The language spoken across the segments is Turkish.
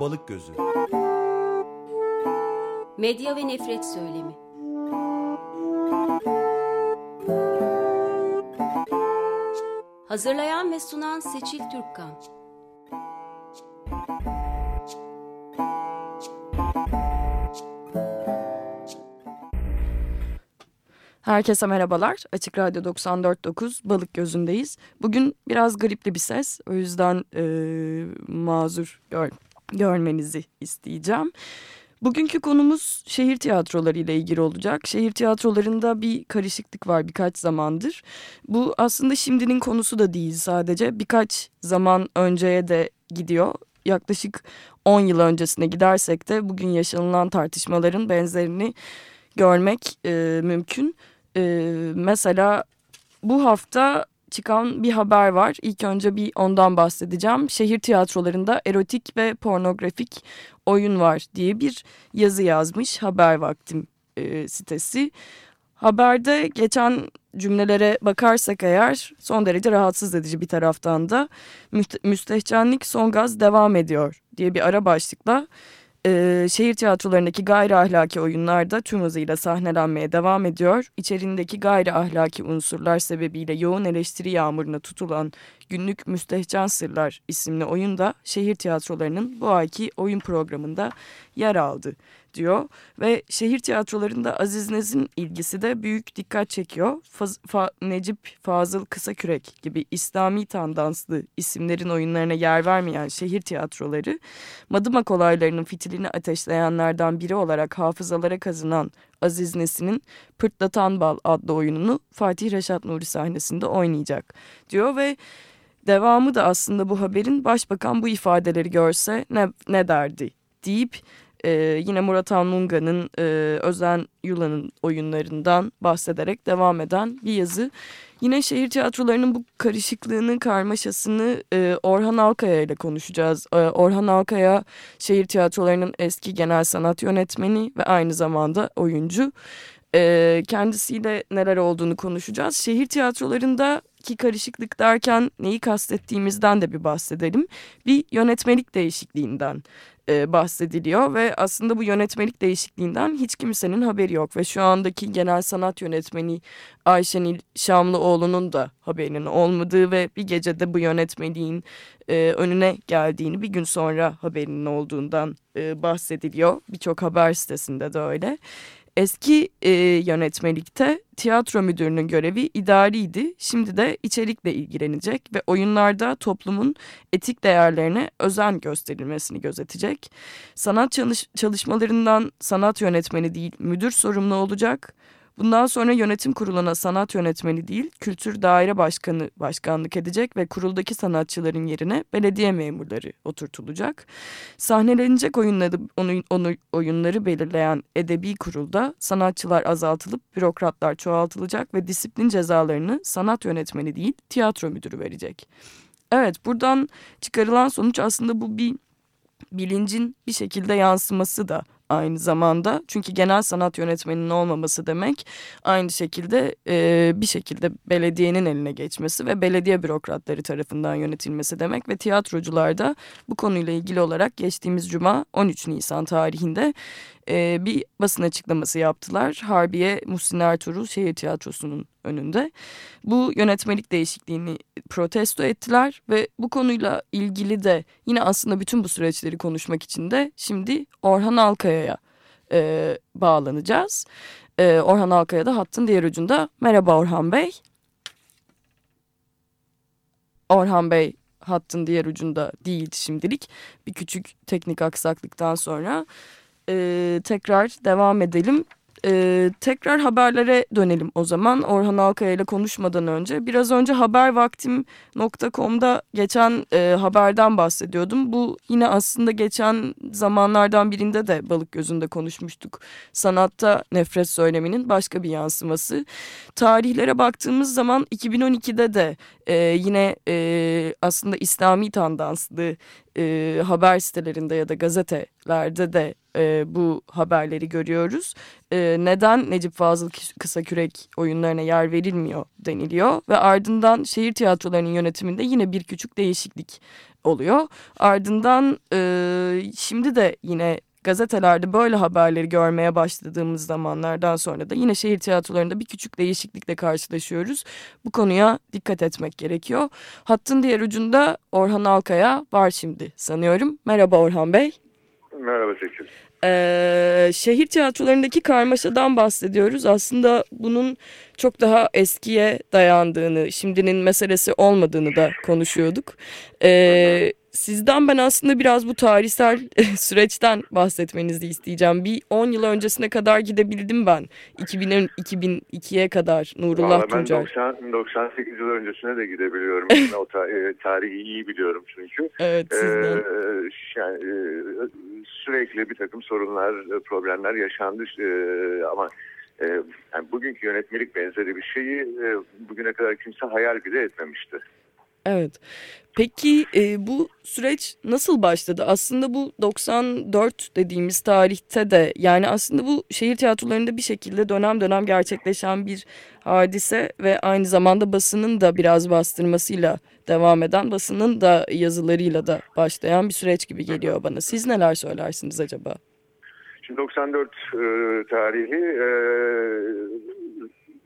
Balık Gözü Medya ve nefret söylemi Hazırlayan ve sunan Seçil Türkkan Herkese merhabalar. Açık Radyo 94.9 Balık Gözü'ndeyiz. Bugün biraz gripli bir ses. O yüzden e, mazur gör, görmenizi isteyeceğim. Bugünkü konumuz şehir tiyatroları ile ilgili olacak. Şehir tiyatrolarında bir karışıklık var birkaç zamandır. Bu aslında şimdinin konusu da değil sadece. Birkaç zaman önceye de gidiyor. Yaklaşık 10 yıl öncesine gidersek de bugün yaşanılan tartışmaların benzerini görmek e, mümkün. E, mesela bu hafta çıkan bir haber var. İlk önce bir ondan bahsedeceğim. Şehir tiyatrolarında erotik ve pornografik oyun var diye bir yazı yazmış Haber Vaktim e, sitesi. Haberde geçen cümlelere bakarsak eğer son derece rahatsız edici bir taraftan da müstehcenlik son gaz devam ediyor diye bir ara başlıkla e, şehir tiyatrolarındaki gayri ahlaki oyunlar da tüm hızıyla sahnelenmeye devam ediyor. İçerindeki gayri ahlaki unsurlar sebebiyle yoğun eleştiri yağmuruna tutulan Günlük Müstehcen Sırlar isimli oyun da şehir tiyatrolarının bu ayki oyun programında yer aldı diyor. Ve şehir tiyatrolarında Aziz Nez'in ilgisi de büyük dikkat çekiyor. Faz, Fa, Necip Fazıl Kısakürek gibi İslami tandanslı isimlerin oyunlarına yer vermeyen şehir tiyatroları Madımak olaylarının fitilini ateşleyenlerden biri olarak hafızalara kazınan Aziz Nesin'in Pırtlatan Bal adlı oyununu Fatih Reşat Nuri sahnesinde oynayacak diyor ve devamı da aslında bu haberin başbakan bu ifadeleri görse ne, ne derdi deyip e, yine Murat Anlunga'nın e, Özen Yula'nın oyunlarından bahsederek devam eden bir yazı. Yine şehir tiyatrolarının bu karışıklığını, karmaşasını e, Orhan Alkaya ile konuşacağız. E, Orhan Alkaya şehir tiyatrolarının eski genel sanat yönetmeni ve aynı zamanda oyuncu. E, kendisiyle neler olduğunu konuşacağız. Şehir tiyatrolarındaki karışıklık derken neyi kastettiğimizden de bir bahsedelim. Bir yönetmelik değişikliğinden e, bahsediliyor ve aslında bu yönetmelik değişikliğinden hiç kimsenin haberi yok ve şu andaki genel sanat yönetmeni Ayşenil Şamlıoğlu'nun da haberinin olmadığı ve bir gecede bu yönetmeliğin e, önüne geldiğini bir gün sonra haberinin olduğundan e, bahsediliyor. Birçok haber sitesinde de öyle. Eski e, yönetmelikte tiyatro müdürünün görevi idariydi. Şimdi de içerikle ilgilenecek ve oyunlarda toplumun etik değerlerine özen gösterilmesini gözetecek. Sanat çalış çalışmalarından sanat yönetmeni değil müdür sorumlu olacak. Bundan sonra yönetim kuruluna sanat yönetmeni değil, kültür daire başkanı başkanlık edecek ve kuruldaki sanatçıların yerine belediye memurları oturtulacak. Sahnelenecek oyunları, oyunları belirleyen edebi kurulda sanatçılar azaltılıp bürokratlar çoğaltılacak ve disiplin cezalarını sanat yönetmeni değil, tiyatro müdürü verecek. Evet, buradan çıkarılan sonuç aslında bu bir bilincin bir şekilde yansıması da aynı zamanda. Çünkü genel sanat yönetmeninin olmaması demek aynı şekilde e, bir şekilde belediyenin eline geçmesi ve belediye bürokratları tarafından yönetilmesi demek. Ve tiyatrocular da bu konuyla ilgili olarak geçtiğimiz cuma 13 Nisan tarihinde e, bir basın açıklaması yaptılar. Harbiye Muhsin Ertuğrul Şehir Tiyatrosu'nun önünde. Bu yönetmelik değişikliğini protesto ettiler ve bu konuyla ilgili de yine aslında bütün bu süreçleri konuşmak için de şimdi Orhan Alkaya'ya e, bağlanacağız. E, Orhan Alkaya da hattın diğer ucunda. Merhaba Orhan Bey. Orhan Bey hattın diğer ucunda değildi şimdilik. Bir küçük teknik aksaklıktan sonra e, tekrar devam edelim. Ee, tekrar haberlere dönelim o zaman Orhan Alkaya ile konuşmadan önce. Biraz önce habervaktim.com'da geçen e, haberden bahsediyordum. Bu yine aslında geçen zamanlardan birinde de balık gözünde konuşmuştuk. Sanatta nefret söyleminin başka bir yansıması. Tarihlere baktığımız zaman 2012'de de e, yine e, aslında İslami tandanslı e, haber sitelerinde ya da gazetelerde de e, bu haberleri görüyoruz. E, neden Necip Fazıl Kısa Kürek oyunlarına yer verilmiyor deniliyor. Ve ardından şehir tiyatrolarının yönetiminde yine bir küçük değişiklik oluyor. Ardından e, şimdi de yine gazetelerde böyle haberleri görmeye başladığımız zamanlardan sonra da yine şehir tiyatrolarında bir küçük değişiklikle karşılaşıyoruz. Bu konuya dikkat etmek gerekiyor. Hattın diğer ucunda Orhan Alkaya var şimdi sanıyorum. Merhaba Orhan Bey. Merhaba Seçil. Ee, şehir tiyatrolarındaki karmaşadan bahsediyoruz. Aslında bunun çok daha eskiye dayandığını, şimdinin meselesi olmadığını da konuşuyorduk. Ee, sizden ben aslında biraz bu tarihsel süreçten bahsetmenizi isteyeceğim. Bir 10 yıl öncesine kadar gidebildim ben. 2000, 2002'ye kadar Nurullah Vallahi. Ben 90, 98 yıl öncesine de gidebiliyorum. o ta, e, tarihi iyi biliyorum çünkü. Evet sizden. Ee, yani, sürekli bir takım sorunlar, problemler yaşandı. Ee, ama e, yani bugünkü yönetmelik benzeri bir şeyi e, bugüne kadar kimse hayal bile etmemişti. Evet. Peki e, bu süreç nasıl başladı? Aslında bu 94 dediğimiz tarihte de yani aslında bu şehir tiyatrolarında bir şekilde dönem dönem gerçekleşen bir hadise ve aynı zamanda basının da biraz bastırmasıyla devam eden basının da yazılarıyla da başlayan bir süreç gibi geliyor bana. Siz neler söylersiniz acaba? Şimdi 94 e, tarihli e,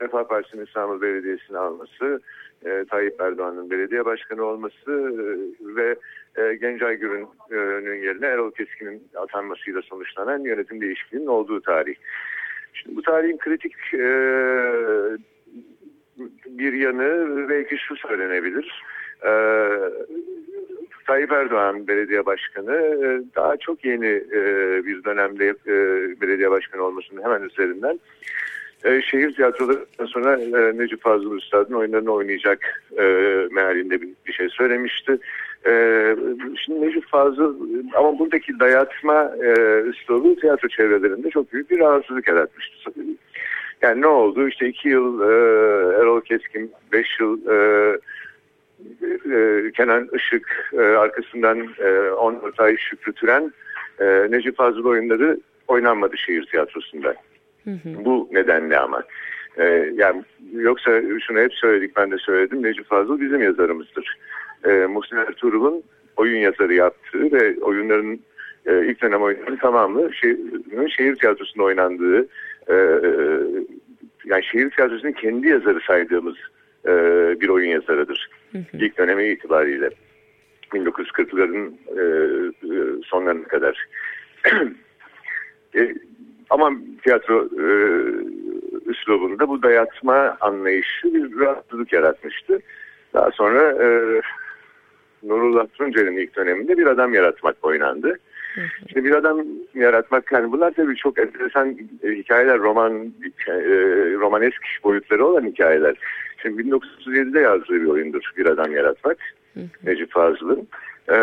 Refah Partisi'nin İstanbul Belediyesi'ni alması, e, Tayyip Erdoğan'ın belediye başkanı olması e, ve e, Gencay Gür'ün yerine Erol Keskin'in atanmasıyla sonuçlanan yönetim değişikliğinin olduğu tarih. Şimdi bu tarihin kritik e, bir yanı belki şu söylenebilir. E, Tayyip Erdoğan belediye başkanı e, daha çok yeni e, bir dönemde e, belediye başkanı olmasının hemen üzerinden e, şehir tiyatrolarından sonra e, Necip Fazıl Üstad'ın oyunlarını oynayacak e, mealinde bir, bir şey söylemişti. E, şimdi Necip Fazıl ama buradaki dayatma e, üslubu tiyatro çevrelerinde çok büyük bir rahatsızlık yaratmıştı. Yani ne oldu? İşte iki yıl e, Erol Keskin, beş yıl e, e, Kenan Işık, e, arkasından e, Onur Tay Şükrü Türen, e, Necip Fazıl oyunları oynanmadı şehir tiyatrosunda. Hı hı. Bu nedenle ama. Ee, yani yoksa şunu hep söyledik ben de söyledim. Necip Fazıl bizim yazarımızdır. Ee, Muhsin Ertuğrul'un oyun yazarı yaptığı ve oyunların e, ilk dönem oyunlarının tamamı şehir, şehir tiyatrosunda oynandığı e, yani şehir tiyatrosunun kendi yazarı saydığımız e, bir oyun yazarıdır. Hı hı. İlk dönemi itibariyle. 1940'ların e, sonlarına kadar. e, ama tiyatro e, üslubunda bu dayatma anlayışı bir rahatsızlık yaratmıştı. Daha sonra e, Nurullah Tuncer'in ilk döneminde bir adam yaratmak oynandı. Şimdi bir adam yaratmak yani bunlar tabii çok enteresan e, hikayeler, roman e, romanesk boyutları olan hikayeler. Şimdi 1937'de yazdığı bir oyundur bir adam yaratmak Necip Fazıl'ın e,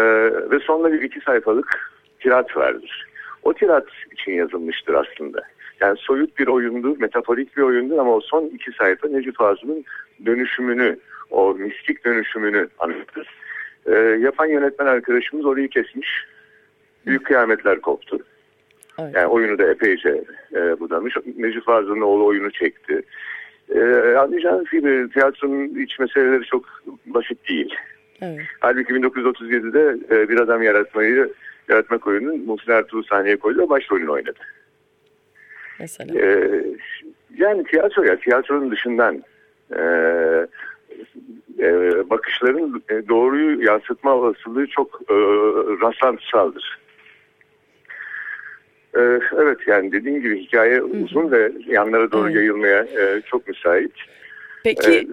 ve sonunda bir iki sayfalık tirat vardır o tirat için yazılmıştır aslında. Yani soyut bir oyundur, metaforik bir oyundur ama o son iki sayfa Necip Fazıl'ın dönüşümünü, o mistik dönüşümünü anlatır. E, yapan yönetmen arkadaşımız orayı kesmiş. Büyük kıyametler koptu. Evet. Yani oyunu da epeyce e, budamış. Necip Fazıl'ın oğlu oyunu çekti. E, anlayacağınız gibi tiyatronun iç meseleleri çok basit değil. Evet. Halbuki 1937'de e, bir adam yaratmayı yaratmak oyunun Muhsin Ertuğrul sahneye koydu ve başrolünü oynadı. Mesela. Ee, yani tiyatro ya tiyatronun dışından e, e, bakışların doğruyu yansıtma olasılığı çok e, rastlantısaldır. E, evet yani dediğim gibi hikaye Hı -hı. uzun ve yanlara doğru evet. yayılmaya e, çok müsait. Peki e,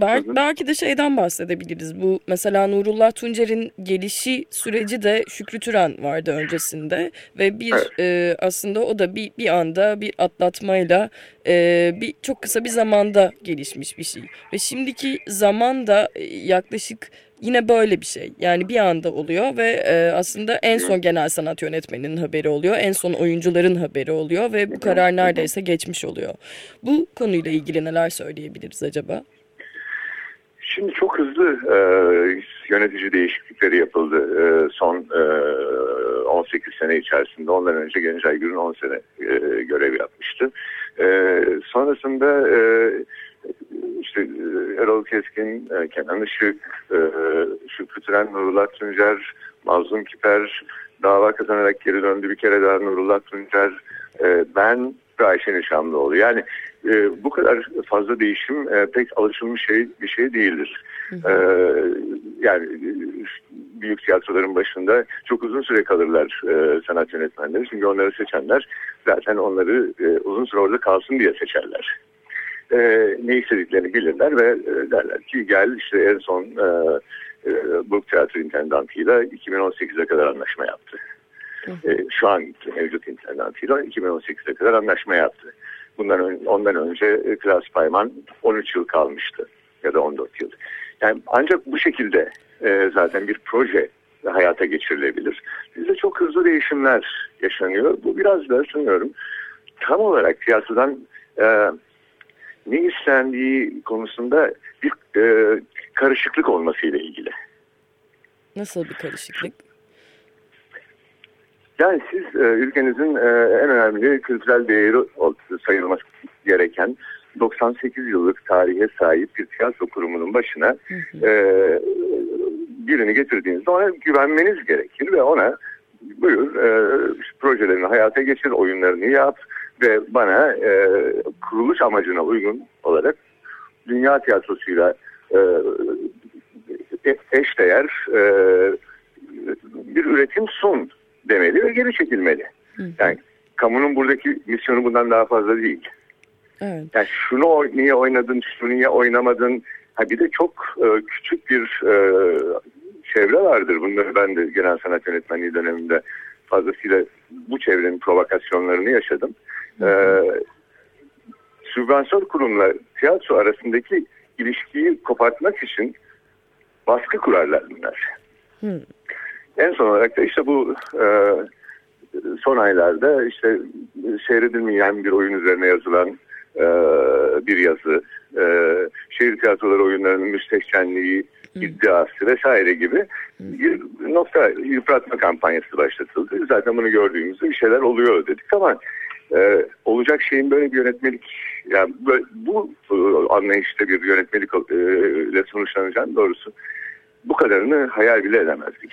Belki, belki de şeyden bahsedebiliriz. Bu mesela Nurullah Tuncer'in gelişi süreci de Şükrü Türen vardı öncesinde ve bir evet. e, aslında o da bir bir anda bir atlatmayla e, bir çok kısa bir zamanda gelişmiş bir şey. Ve şimdiki zaman da e, yaklaşık yine böyle bir şey. Yani bir anda oluyor ve e, aslında en son genel sanat yönetmeninin haberi oluyor. En son oyuncuların haberi oluyor ve bu karar neredeyse geçmiş oluyor. Bu konuyla ilgili neler söyleyebiliriz acaba? Şimdi çok hızlı e, yönetici değişiklikleri yapıldı e, son 18 sene içerisinde. Ondan önce Genç Aygür'ün 10 sene e, görev yapmıştı. E, sonrasında e, işte e, Erol Keskin, e, Kenan Işık, e, Şükrü Tren, Nurullah Tuncer, Mazlum Kiper, dava kazanarak geri döndü bir kere daha Nurullah Tuncer, e, ben ve Ayşe Nişanlıoğlu. Yani e, bu kadar fazla değişim e, pek alışılmış şey bir şey değildir. Hı hı. E, yani büyük tiyatroların başında çok uzun süre kalırlar e, sanat yönetmenleri. Çünkü onları seçenler zaten onları e, uzun süre orada kalsın diye seçerler. E, ne istediklerini bilirler ve e, derler ki gel işte en son e, e, Burg Tiyatro intendantıyla 2018'e kadar anlaşma yaptı. E, şu an mevcut intendantıyla 2018'e kadar anlaşma yaptı. Bundan ondan önce e, Klaus Payman 13 yıl kalmıştı ya da 14 yıl. Yani ancak bu şekilde e, zaten bir proje hayata geçirilebilir. Bizde çok hızlı değişimler yaşanıyor. Bu biraz da sanıyorum tam olarak piyasadan e, ne istendiği konusunda bir e, karışıklık olmasıyla ilgili. Nasıl bir karışıklık? Yani siz e, ülkenizin e, en önemli kültürel değeri sayılması gereken 98 yıllık tarihe sahip bir tiyatro kurumunun başına e, birini getirdiğinizde ona güvenmeniz gerekir ve ona buyur e, projelerini hayata geçir, oyunlarını yap ve bana e, kuruluş amacına uygun olarak dünya tiyatrosuyla e, e eşdeğer e, bir üretim sun demeli ve geri çekilmeli. Hı. Yani kamunun buradaki misyonu bundan daha fazla değil. Evet. Yani şunu niye oynadın, şunu niye oynamadın. Ha bir de çok e, küçük bir e, çevre vardır. Bunları ben de genel sanat yönetmenliği döneminde fazlasıyla bu çevrenin provokasyonlarını yaşadım. Hı. E, sübvansiyon kurumla tiyatro arasındaki ilişkiyi kopartmak için baskı kurarlar bunlar. Hı. En son olarak da işte bu e, son aylarda işte seyredilmeyen bir oyun üzerine yazılan e, bir yazı, e, şehir tiyatroları oyunlarının müstehcenliği iddiası vesaire gibi bir nokta yıpratma kampanyası başlatıldı. Zaten bunu gördüğümüzde bir şeyler oluyor dedik ama e, olacak şeyin böyle bir yönetmelik yani böyle, bu e, anlayışta bir yönetmelikle e, sonuçlanacağını doğrusu bu kadarını hayal bile edemezdik.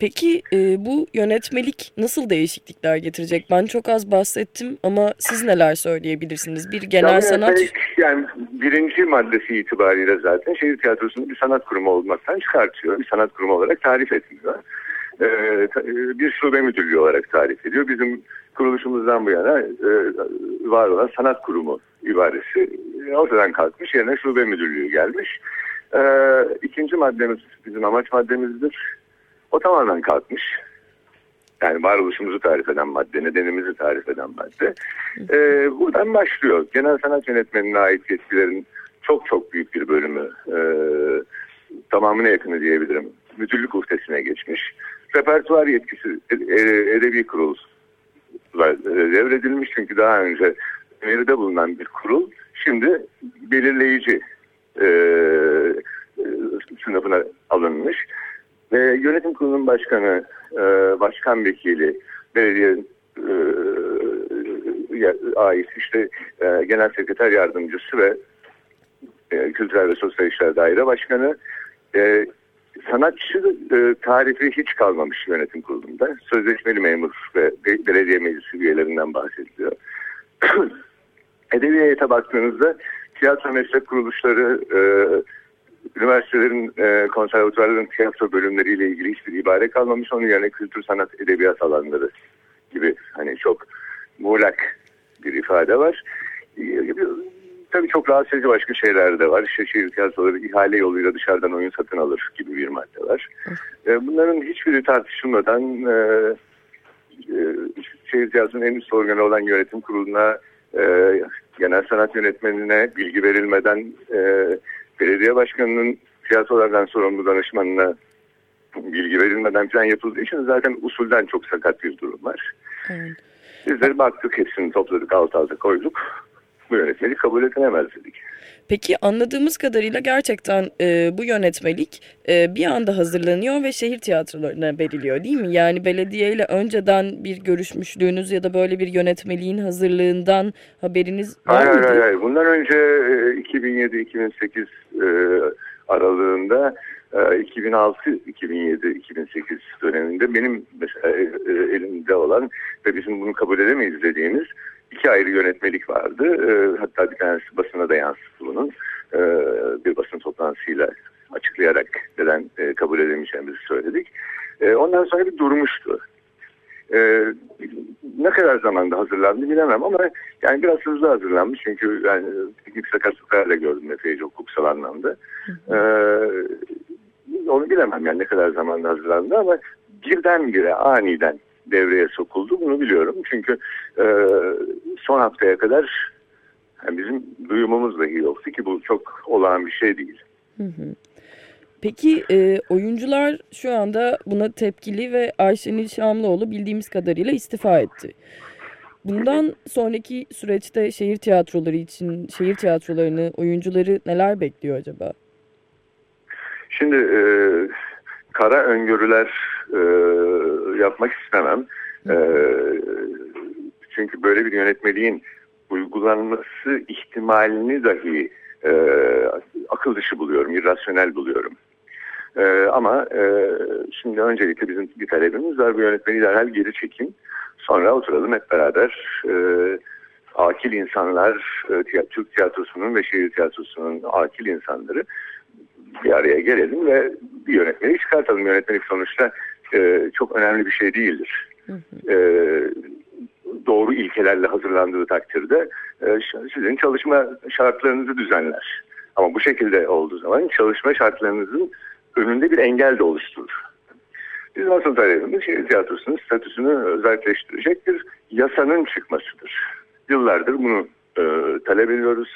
Peki e, bu yönetmelik nasıl değişiklikler getirecek? Ben çok az bahsettim ama siz neler söyleyebilirsiniz? Bir genel yani sanat... Yani birinci maddesi itibariyle zaten şehir tiyatrosunu bir sanat kurumu olmaktan çıkartıyor. Bir sanat kurumu olarak tarif etmiyor. Ee, bir şube müdürlüğü olarak tarif ediyor. Bizim kuruluşumuzdan bu yana e, var olan sanat kurumu ibaresi ortadan kalkmış. Yerine şube müdürlüğü gelmiş. Ee, ikinci maddemiz bizim amaç maddemizdir o tamamen kalkmış. Yani varoluşumuzu tarif eden madde, nedenimizi tarif eden madde. Ee, buradan başlıyor. Genel sanat yönetmenine ait yetkilerin çok çok büyük bir bölümü, e, tamamına yakını diyebilirim, müdürlük uhdesine geçmiş. Repertuar yetkisi e, edebi kurul devredilmiş çünkü daha önce öneride bulunan bir kurul şimdi belirleyici e, e sınıfına alınmış. Ve yönetim kurulunun başkanı, e, başkan vekili, belediye e, ait işte e, genel sekreter yardımcısı ve e, kültürel ve sosyal işler daire başkanı e, sanatçı e, tarifi hiç kalmamış yönetim kurulunda. Sözleşmeli memur ve belediye meclisi üyelerinden bahsediliyor. Edebiyata baktığınızda tiyatro meslek kuruluşları e, üniversitelerin, e, konservatuvarların tiyatro bölümleriyle ilgili hiçbir ibare kalmamış. Onun yerine kültür, sanat, edebiyat alanları gibi hani çok muğlak bir ifade var. E, tabii çok rahatsız edici başka şeyler de var. İşte şehir tiyatroları ihale yoluyla dışarıdan oyun satın alır gibi bir madde var. E, bunların hiçbiri tartışılmadan e, e, şehir tiyatrosunun en üst organı olan yönetim kuruluna e, genel sanat yönetmenine bilgi verilmeden e, belediye başkanının tiyatrolardan sorumlu danışmanına bilgi verilmeden plan yapıldığı için zaten usulden çok sakat bir durum var. Evet. Bizleri baktık hepsini topladık alt alta koyduk. bu yönetmelik kabul edilemez dedik. Peki anladığımız kadarıyla gerçekten e, bu yönetmelik e, bir anda hazırlanıyor ve şehir tiyatrolarına veriliyor değil mi? Yani belediyeyle önceden bir görüşmüşlüğünüz ya da böyle bir yönetmeliğin hazırlığından haberiniz var hayır, mıydı? Hayır hayır. Bundan önce 2007-2008 e, aralığında 2006, 2007, 2008 döneminde benim mesela elimde olan ve bizim bunu kabul edemeyiz dediğimiz iki ayrı yönetmelik vardı. E, hatta bir tanesi basına da yansıttı bunun. Bir basın toplantısıyla açıklayarak neden kabul edemeyeceğimizi söyledik. Ondan sonra bir durmuştu. Ee, ne kadar zamanda hazırlandı bilemem ama yani biraz hızlı hazırlanmış çünkü yani teknik sakatlıklarla gördüm epeyce hukuksal anlamda. Ee, onu bilemem yani ne kadar zamanda hazırlandı ama birdenbire aniden devreye sokuldu bunu biliyorum. Çünkü e, son haftaya kadar yani bizim duyumumuz dahi yoktu ki bu çok olağan bir şey değil. Hı hı. Peki e, oyuncular şu anda buna tepkili ve Ayşenil Şamlıoğlu bildiğimiz kadarıyla istifa etti. Bundan sonraki süreçte şehir tiyatroları için, şehir tiyatrolarını, oyuncuları neler bekliyor acaba? Şimdi e, kara öngörüler e, yapmak istemem. E, çünkü böyle bir yönetmeliğin uygulanması ihtimalini dahi e, akıl dışı buluyorum, irrasyonel buluyorum. E, ama e, şimdi öncelikle bizim bir talebimiz var. Bu yönetmeni derhal geri çekin. Sonra oturalım hep beraber e, akil insanlar, e, Türk tiyatrosunun ve şehir tiyatrosunun akil insanları bir araya gelelim ve bir yönetmeni çıkartalım. Yönetmelik sonuçta e, çok önemli bir şey değildir. Hı hı. E, doğru ilkelerle hazırlandığı takdirde e, sizin çalışma şartlarınızı düzenler. Ama bu şekilde olduğu zaman çalışma şartlarınızın önünde bir engel de oluşturur. Bizim asıl talebimiz şehir tiyatrosunun statüsünü özelleştirecek bir yasanın çıkmasıdır. Yıllardır bunu e, talep ediyoruz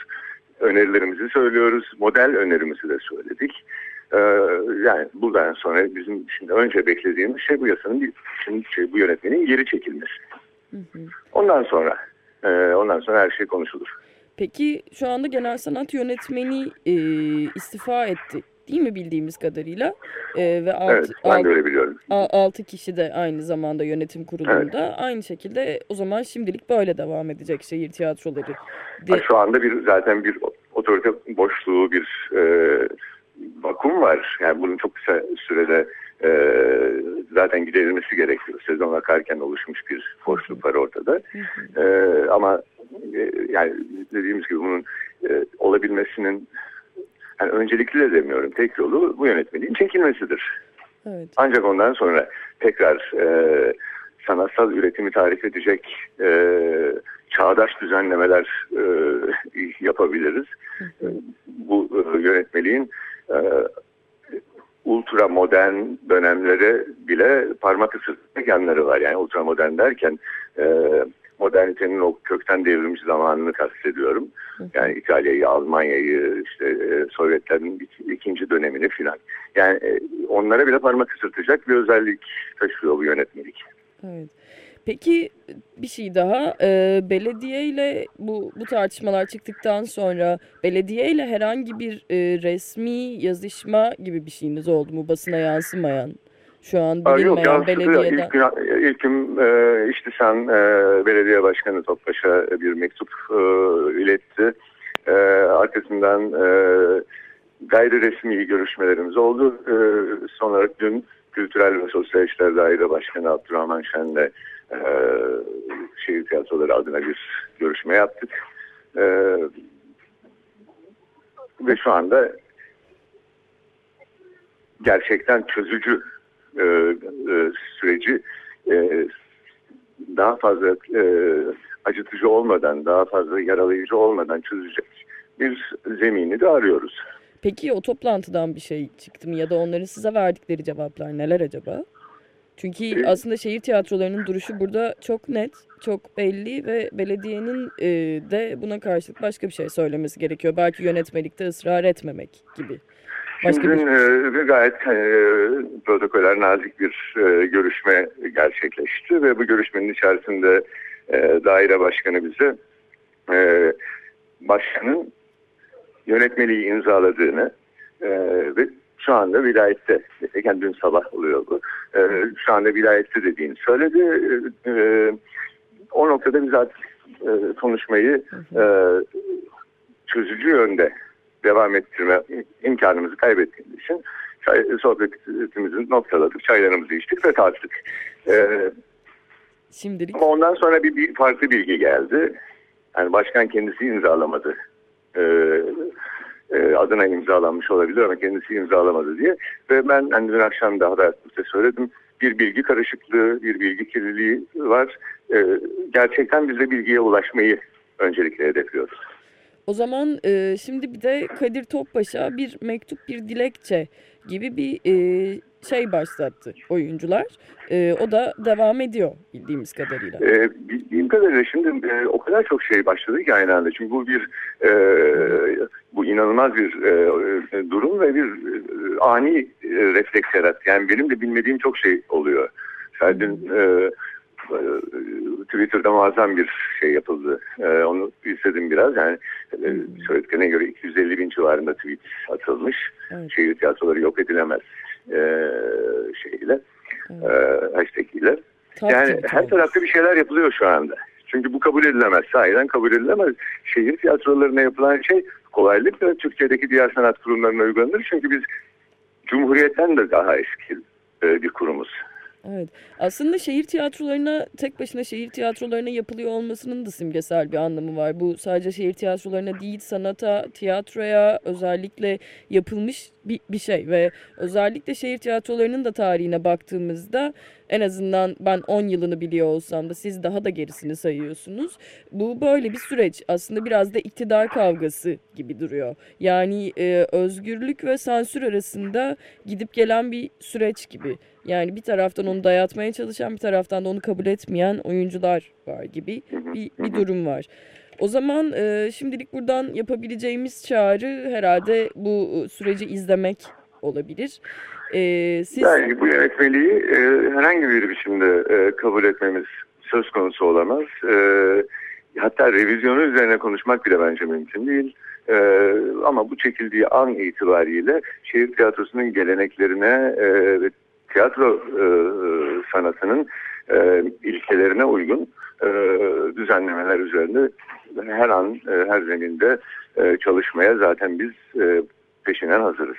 önerilerimizi söylüyoruz. Model önerimizi de söyledik. Ee, yani buradan sonra bizim şimdi önce beklediğimiz şey bu yasanın şimdi şey, bu yönetmenin geri çekilmesi. Hı hı. Ondan sonra e, ondan sonra her şey konuşulur. Peki şu anda genel sanat yönetmeni e, istifa etti değil mi bildiğimiz kadarıyla? E, ve alt, evet ben alt, de öyle biliyorum. Altı kişi de aynı zamanda yönetim kurulunda. Evet. Aynı şekilde o zaman şimdilik böyle devam edecek şehir tiyatroları. De... Şu anda bir zaten bir otorite boşluğu bir e, vakum var. Yani bunun çok kısa sürede e, zaten giderilmesi gerekiyor. Sezon akarken oluşmuş bir boşluk var ortada. E, ama e, yani dediğimiz gibi bunun e, olabilmesinin yani öncelikli de demiyorum. Tek yolu bu yönetmeliğin çekilmesidir. Evet. Ancak ondan sonra tekrar e, sanatsal üretimi tarif edecek e, çağdaş düzenlemeler e, yapabiliriz. Hı hı. Bu e, yönetmeliğin e, ultra modern dönemlere bile parmak ısırtmak yanları var. Yani ultra modern derken e, modernitenin o kökten devrimci zamanını kastediyorum. Yani İtalya'yı, Almanya'yı, işte e, Sovyetlerin ikinci dönemini filan. Yani e, onlara bile parmak ısırtacak bir özellik taşıyor bu yönetmelik. Evet. Peki bir şey daha e, belediye ile bu, bu tartışmalar çıktıktan sonra belediye ile herhangi bir e, resmi yazışma gibi bir şeyiniz oldu mu basına yansımayan? Şu an bilinmeyen Yok, belediyeden. İlk, ilk gün e, İştisan e, Belediye Başkanı Topbaş'a bir mektup e, iletti. E, arkasından e, gayri resmi görüşmelerimiz oldu. E, son olarak dün Kültürel ve Sosyal İşler Daire Başkanı Abdurrahman Şen'le e, şehir tiyatroları adına bir görüşme yaptık. E, ve şu anda gerçekten çözücü e, e, süreci e, daha fazla e, acıtıcı olmadan, daha fazla yaralayıcı olmadan çözecek bir zemini de arıyoruz. Peki o toplantıdan bir şey çıktı mı ya da onların size verdikleri cevaplar neler acaba? Çünkü ee, aslında şehir tiyatrolarının duruşu burada çok net, çok belli ve belediyenin e, de buna karşılık başka bir şey söylemesi gerekiyor. Belki yönetmelikte ısrar etmemek gibi. Başka Şimdi bir... e, gayet e, protokoller nazik bir e, görüşme gerçekleşti ve bu görüşmenin içerisinde e, daire başkanı bize e, başkanın yönetmeliği imzaladığını e, ve şu anda vilayette, yani dün sabah oluyor bu, e, şu anda vilayette dediğini söyledi. E, e, o noktada biz artık e, konuşmayı e, çözücü yönde devam ettirme imkanımızı kaybettiğimiz için çay, sohbetimizi noktaladık, çaylarımızı içtik ve kalktık. E, Şimdilik. Ama ondan sonra bir, bir farklı bilgi geldi. Yani başkan kendisi imzalamadı. Ee, e, adına imzalanmış olabilir ama kendisi imzalamadı diye. Ve ben hani dün akşam da habertürk'te söyledim. Bir bilgi karışıklığı, bir bilgi kirliliği var. Ee, gerçekten biz de bilgiye ulaşmayı öncelikle hedefliyoruz. O zaman e, şimdi bir de Kadir Topbaş'a bir mektup, bir dilekçe gibi bir e, şey başlattı oyuncular. E, o da devam ediyor bildiğimiz kadarıyla. E, bildiğim kadarıyla şimdi e, o kadar çok şey başladı ki aynı anda. Çünkü bu bir e, bu inanılmaz bir e, durum ve bir e, ani e, refleks yarattı. Yani benim de bilmediğim çok şey oluyor. Mesela dün e, e Twitter'da muazzam bir şey yapıldı. Ee, onu izledim biraz. Yani e, söylediklerine göre 250 bin civarında tweet atılmış. Evet. Şehir tiyatroları yok edilemez e, şeyle, evet. e, hashtag ile. Yani her tarafta bir şeyler yapılıyor şu anda. Çünkü bu kabul edilemez. Sahiden kabul edilemez. Şehir tiyatrolarına yapılan şey kolaylıkla Türkiye'deki diğer sanat kurumlarına uygulanır. Çünkü biz Cumhuriyet'ten de daha eski e, bir kurumuz. Evet. Aslında şehir tiyatrolarına tek başına şehir tiyatrolarına yapılıyor olmasının da simgesel bir anlamı var. Bu sadece şehir tiyatrolarına değil sanata, tiyatroya özellikle yapılmış bir, bir şey ve özellikle şehir tiyatrolarının da tarihine baktığımızda en azından ben 10 yılını biliyor olsam da siz daha da gerisini sayıyorsunuz. Bu böyle bir süreç. Aslında biraz da iktidar kavgası gibi duruyor. Yani e, özgürlük ve sansür arasında gidip gelen bir süreç gibi. Yani bir taraftan onu dayatmaya çalışan bir taraftan da onu kabul etmeyen oyuncular var gibi bir, bir durum var. O zaman e, şimdilik buradan yapabileceğimiz çağrı herhalde bu süreci izlemek olabilir. E, siz... Yani bu yönetmeliği e, herhangi bir biçimde e, kabul etmemiz söz konusu olamaz. E, hatta revizyonu üzerine konuşmak bile bence mümkün değil. E, ama bu çekildiği an itibariyle şehir tiyatrosunun geleneklerine e, ve tiyatro e, sanatının e, ilkelerine uygun e, düzenlemeler üzerinde her an e, her zeminde e, çalışmaya zaten biz e, peşinden hazırız.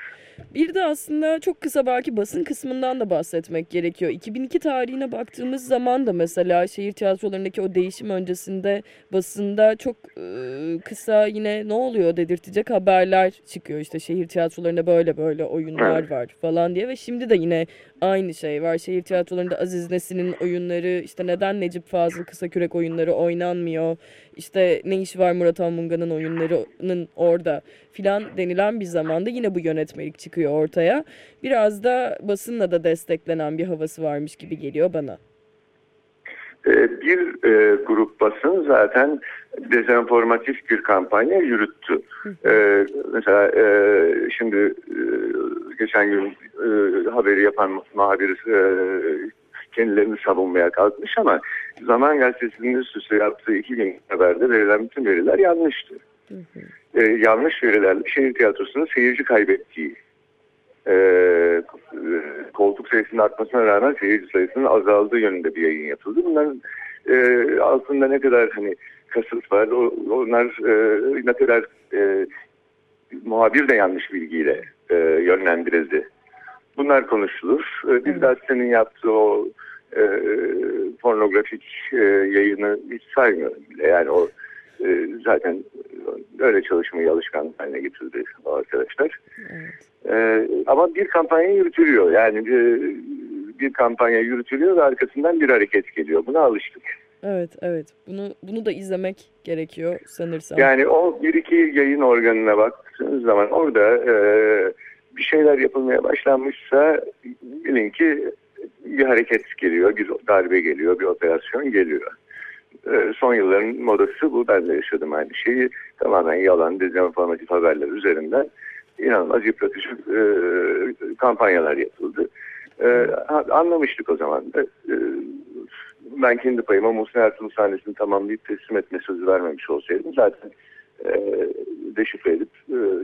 Bir de aslında çok kısa belki basın kısmından da bahsetmek gerekiyor. 2002 tarihine baktığımız zaman da mesela şehir tiyatrolarındaki o değişim öncesinde basında çok e, kısa yine ne oluyor dedirtecek haberler çıkıyor. İşte şehir tiyatrolarında böyle böyle oyunlar var falan diye ve şimdi de yine aynı şey var. Şehir tiyatrolarında Aziz Nesin'in oyunları işte neden Necip Fazıl Kısa Kürek oyunları oynanmıyor. İşte ne iş var Murat Anmunga'nın oyunlarının orada filan denilen bir zamanda yine bu yönetmelik çıkıyor ortaya. Biraz da basınla da desteklenen bir havası varmış gibi geliyor bana. Ee, bir e, grup basın zaten dezenformatif bir kampanya yürüttü. Ee, mesela e, şimdi e, geçen gün e, haberi yapan muhabir e, kendilerini savunmaya kalkmış ama Zaman Gazetesi'nin üst üste yaptığı iki gün haberde verilen bütün veriler yanlıştı. Hı hı. Ee, yanlış verilerle şehir tiyatrosunun seyirci kaybettiği e, koltuk sayısının artmasına rağmen seyirci sayısının azaldığı yönünde bir yayın yapıldı. Bunların e, altında ne kadar hani kasıt var, o, onlar e, ne kadar e, muhabir de yanlış bilgiyle e, yönlendirildi. Bunlar konuşulur. E, biz gazetenin yaptığı o e, pornografik e, yayını hiç saymıyorum bile. Yani o e, zaten öyle çalışmayı alışkan haline getirdi o arkadaşlar. Evet. E, ama bir kampanya yürütülüyor. Yani e, bir kampanya yürütülüyor ve arkasından bir hareket geliyor. Buna alıştık. Evet, evet. Bunu bunu da izlemek gerekiyor sanırsam. Yani o bir iki yayın organına baktığınız zaman orada e, bir şeyler yapılmaya başlanmışsa bilin ki bir hareket geliyor, bir darbe geliyor, bir operasyon geliyor. E, son yılların modası bu. Ben de yaşadım aynı şeyi. Tamamen yalan, dezenformatif haberler üzerinden inanılmaz yıpratıcı e, kampanyalar yapıldı. E, anlamıştık o zaman da. E, ben kendi payıma Muhsin Ertuğrul sahnesini tamamlayıp teslim etme sözü vermemiş olsaydım zaten deşifre edip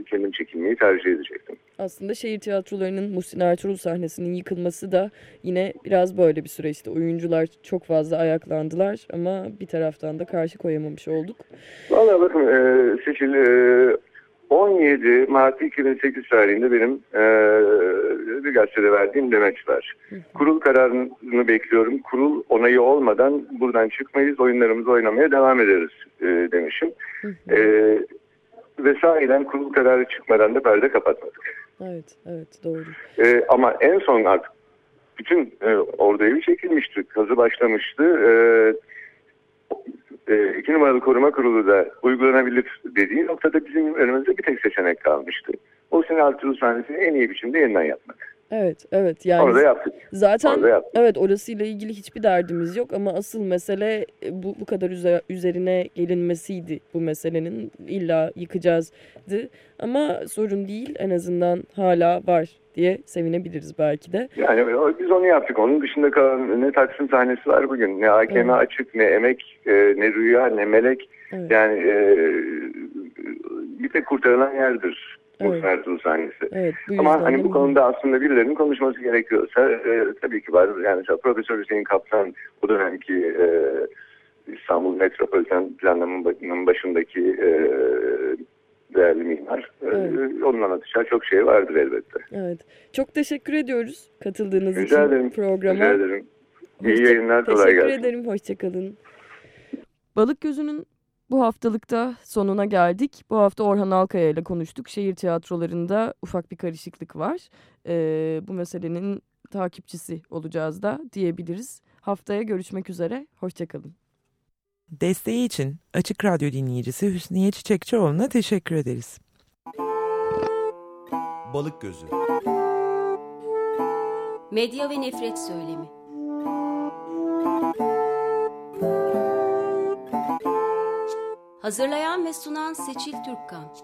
kendim çekilmeyi tercih edecektim. Aslında şehir tiyatrolarının Muhsin Ertuğrul sahnesinin yıkılması da yine biraz böyle bir süreçti. Oyuncular çok fazla ayaklandılar ama bir taraftan da karşı koyamamış olduk. Valla bakın Seçil 17 Mart 2008 tarihinde benim e, bir gazetede verdiğim demeç var. Kurul kararını bekliyorum. Kurul onayı olmadan buradan çıkmayız, oyunlarımızı oynamaya devam ederiz e, demişim. e, ve sahiden kurul kararı çıkmadan da perde kapatmadık. Evet, evet doğru. E, ama en son artık bütün e, orada evi çekilmişti, kazı başlamıştı. E, e, iki numaralı koruma kurulu da uygulanabilir dediği noktada bizim önümüzde bir tek seçenek kalmıştı. O sene Ertuğrul sahnesini en iyi biçimde yeniden yapmak. Evet, evet. Yani Orada yaptık. Zaten Orada yaptık. evet orasıyla ilgili hiçbir derdimiz yok ama asıl mesele e, bu, bu kadar üzerine gelinmesiydi bu meselenin. illa yıkacağızdı ama sorun değil en azından hala var diye sevinebiliriz belki de. Yani biz onu yaptık. Onun dışında kalan ne Taksim sahnesi var bugün. Ne AKM evet. açık, ne emek, e, ne rüya, ne melek. Evet. Yani e, bir tek kurtarılan yerdir. Evet. Ertuğrul sahnesi. Evet, Ama hani bu konuda aslında birilerinin konuşması gerekiyorsa e, tabii ki var. Yani Profesör Hüseyin Kaptan bu dönemki e, İstanbul Metropoliten Planlamanın başındaki e, değerli mimar. Ee, evet. Onun anlatacağı çok şey vardır elbette. Evet. Çok teşekkür ediyoruz katıldığınız Rica için ederim. programa. Rica ederim. İyi yayınlar, kolay gelsin. Teşekkür ederim, hoşçakalın. Balık Gözü'nün bu haftalıkta sonuna geldik. Bu hafta Orhan Alkaya ile konuştuk. Şehir tiyatrolarında ufak bir karışıklık var. Ee, bu meselenin takipçisi olacağız da diyebiliriz. Haftaya görüşmek üzere, hoşçakalın. Desteği için Açık Radyo dinleyicisi Hüsniye Çiçekçioğlu'na teşekkür ederiz. Balık Gözü Medya ve Nefret Söylemi Hazırlayan ve sunan Seçil Türkkan